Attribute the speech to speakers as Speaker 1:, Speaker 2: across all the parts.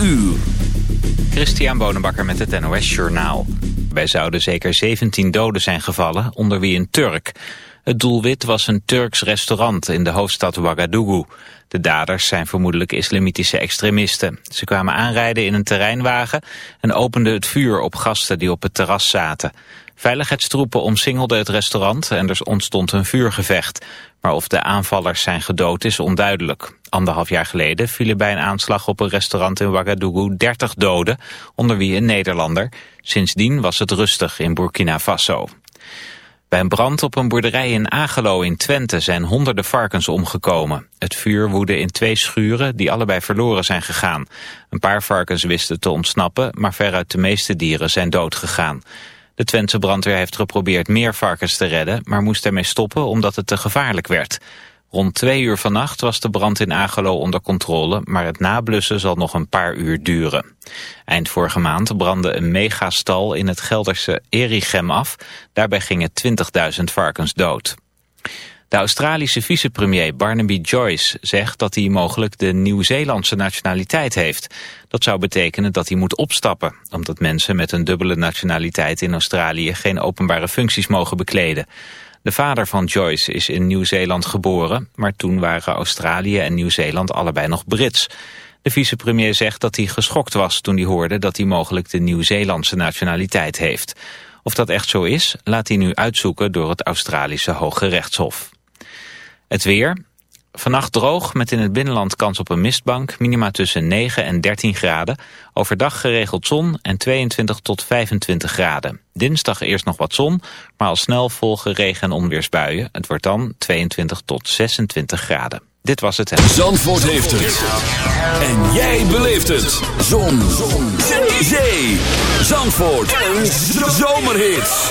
Speaker 1: uur.
Speaker 2: Christian Bonenbakker met het NOS Journaal. Bij zouden zeker 17 doden zijn gevallen, onder wie een Turk. Het doelwit was een Turks restaurant in de hoofdstad Ouagadougou. De daders zijn vermoedelijk islamitische extremisten. Ze kwamen aanrijden in een terreinwagen en openden het vuur op gasten die op het terras zaten. Veiligheidstroepen omsingelden het restaurant en er ontstond een vuurgevecht. Maar of de aanvallers zijn gedood is onduidelijk. Anderhalf jaar geleden vielen bij een aanslag op een restaurant in Ouagadougou 30 doden, onder wie een Nederlander. Sindsdien was het rustig in Burkina Faso. Bij een brand op een boerderij in Agelo in Twente zijn honderden varkens omgekomen. Het vuur woedde in twee schuren die allebei verloren zijn gegaan. Een paar varkens wisten te ontsnappen, maar veruit de meeste dieren zijn doodgegaan. De Twentse brandweer heeft geprobeerd meer varkens te redden, maar moest ermee stoppen omdat het te gevaarlijk werd. Rond twee uur vannacht was de brand in Agelo onder controle, maar het nablussen zal nog een paar uur duren. Eind vorige maand brandde een megastal in het Gelderse Erichem af. Daarbij gingen 20.000 varkens dood. De Australische vicepremier Barnaby Joyce zegt dat hij mogelijk de Nieuw-Zeelandse nationaliteit heeft. Dat zou betekenen dat hij moet opstappen, omdat mensen met een dubbele nationaliteit in Australië geen openbare functies mogen bekleden. De vader van Joyce is in Nieuw-Zeeland geboren, maar toen waren Australië en Nieuw-Zeeland allebei nog Brits. De vicepremier zegt dat hij geschokt was toen hij hoorde dat hij mogelijk de Nieuw-Zeelandse nationaliteit heeft. Of dat echt zo is, laat hij nu uitzoeken door het Australische Hoge Rechtshof. Het weer. Vannacht droog met in het binnenland kans op een mistbank. Minima tussen 9 en 13 graden. Overdag geregeld zon en 22 tot 25 graden. Dinsdag eerst nog wat zon, maar al snel volgen regen- en onweersbuien. Het wordt dan 22 tot 26 graden. Dit was het.
Speaker 1: Zandvoort heeft het. En jij beleeft het. Zon. zon. Zee. Zandvoort. Een zomerhit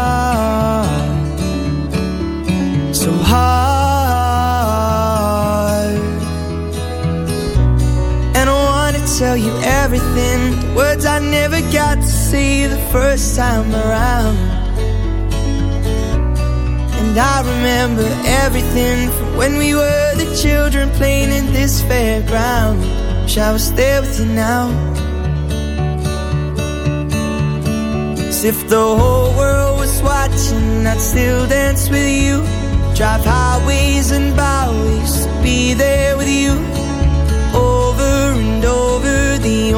Speaker 3: the words I never got to say the first time around. And I remember everything from when we were the children playing in this fairground. Wish I was there with you now. As if the whole world was watching, I'd still dance with you. Drive highways and byways to be there with you.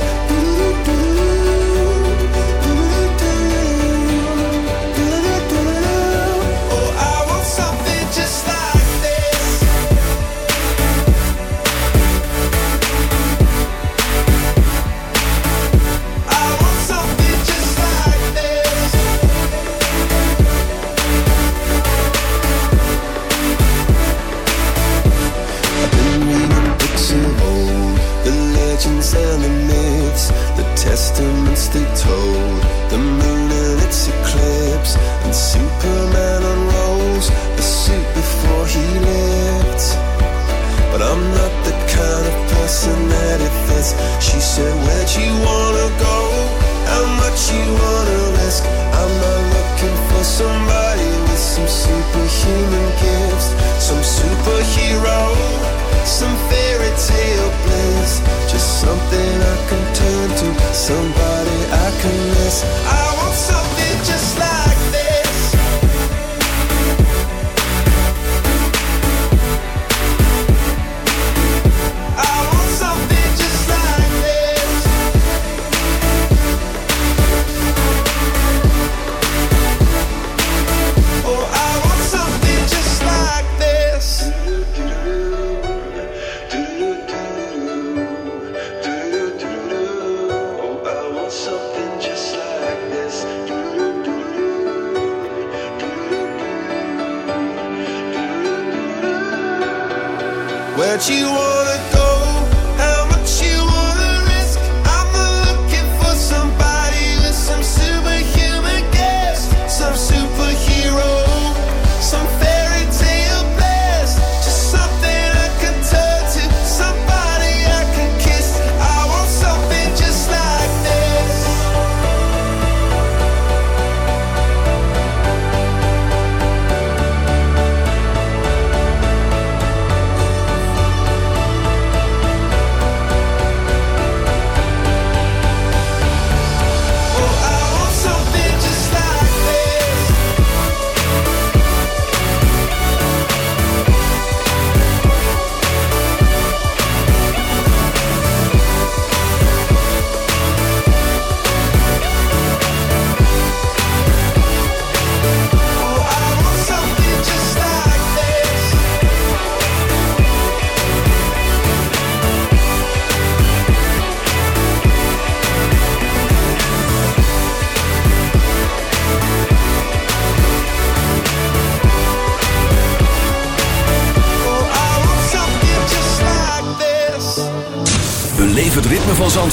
Speaker 1: us.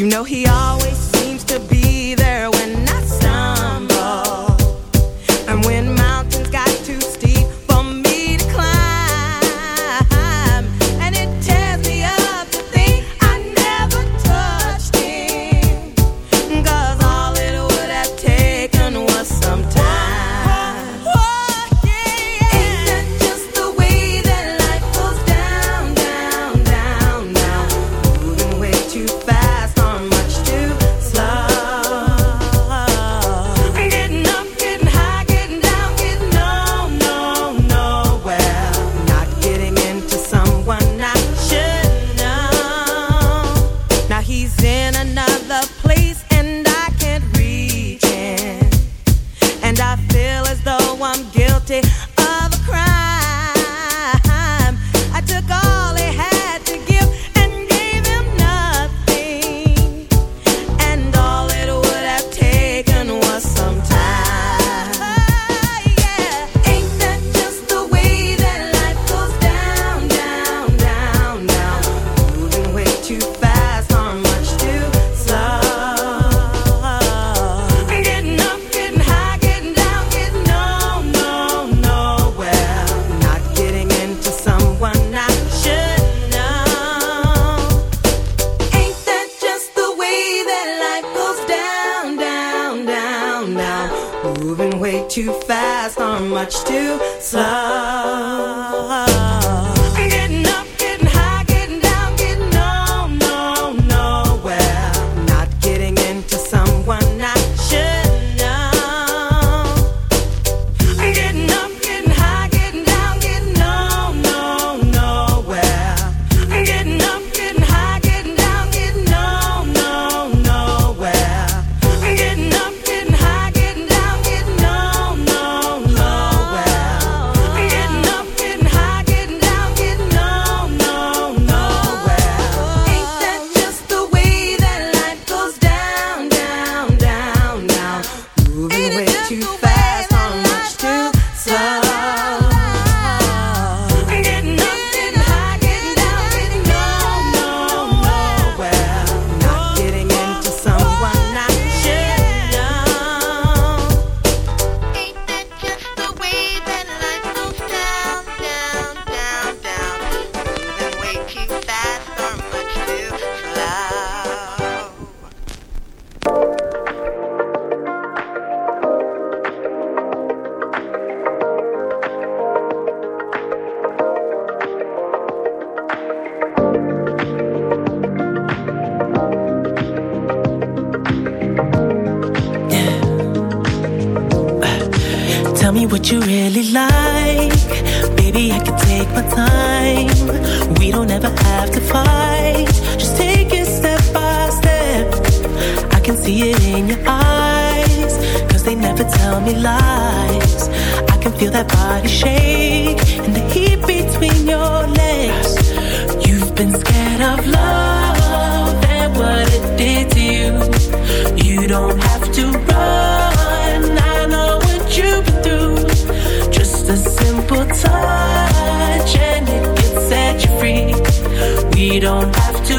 Speaker 3: You know,
Speaker 4: he always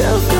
Speaker 5: Feels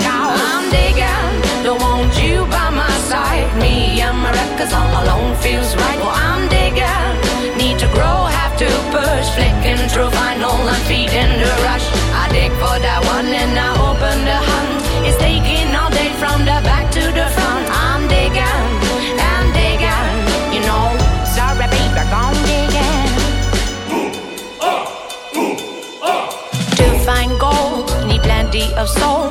Speaker 6: I'm digging, don't want you by my side. Me and my records all alone feels right. Well, I'm digging, need to grow, have to push. Flicking through vinyl, I'm feeding the rush. I dig for that one and I open the hunt. It's taking all day from the back to the front. I'm digging, I'm digging, you know. Sorry, baby, I'm digging. Ooh, uh, ooh, uh. To find gold, need plenty of soul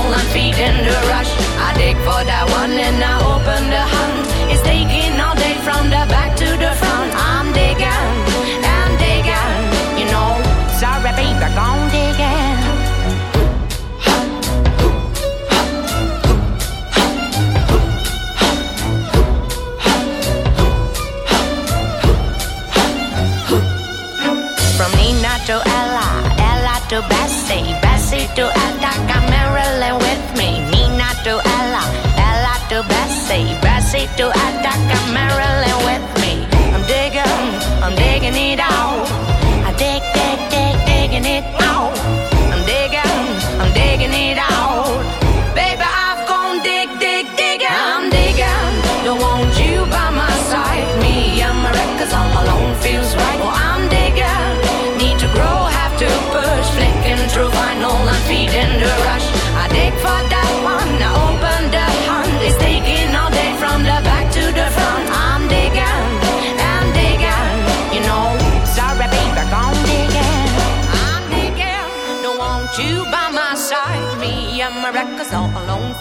Speaker 6: vinyl, I'm feeding the rush. I dig for that one and I open the hunt. It's taking all day from the back to the front. I'm digging, I'm digging, you know. Sorry, baby, gone digging. From Nina to Ella, Ella to Bessie to Bessie, Bessie to Attica, Marilyn with me. I'm digging, I'm digging it out. I dig, dig, dig, digging it out.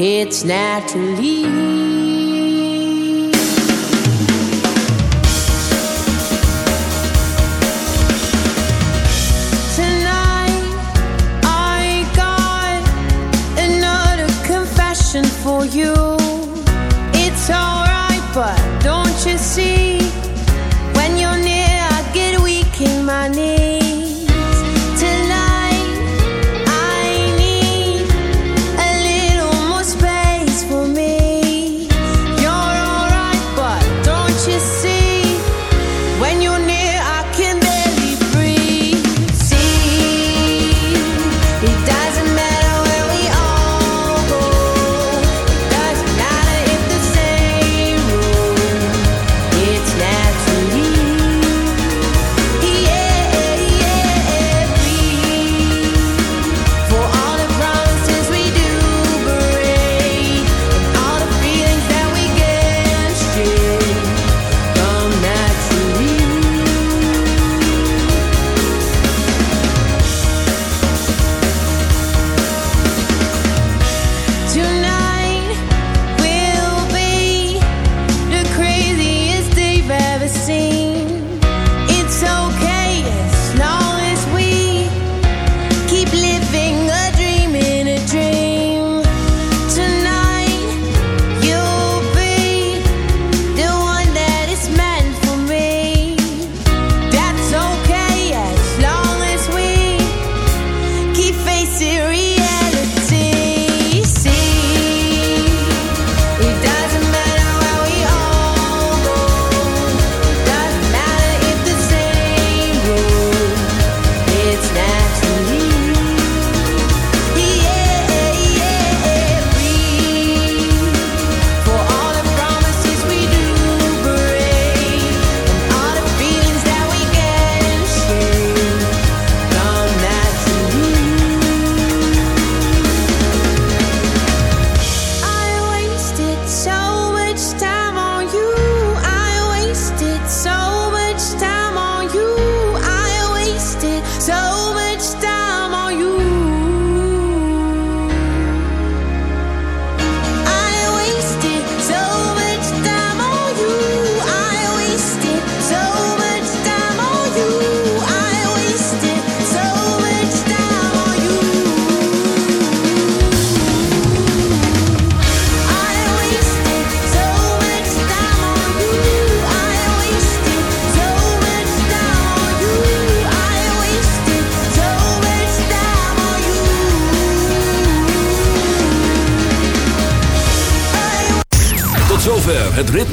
Speaker 4: It's naturally.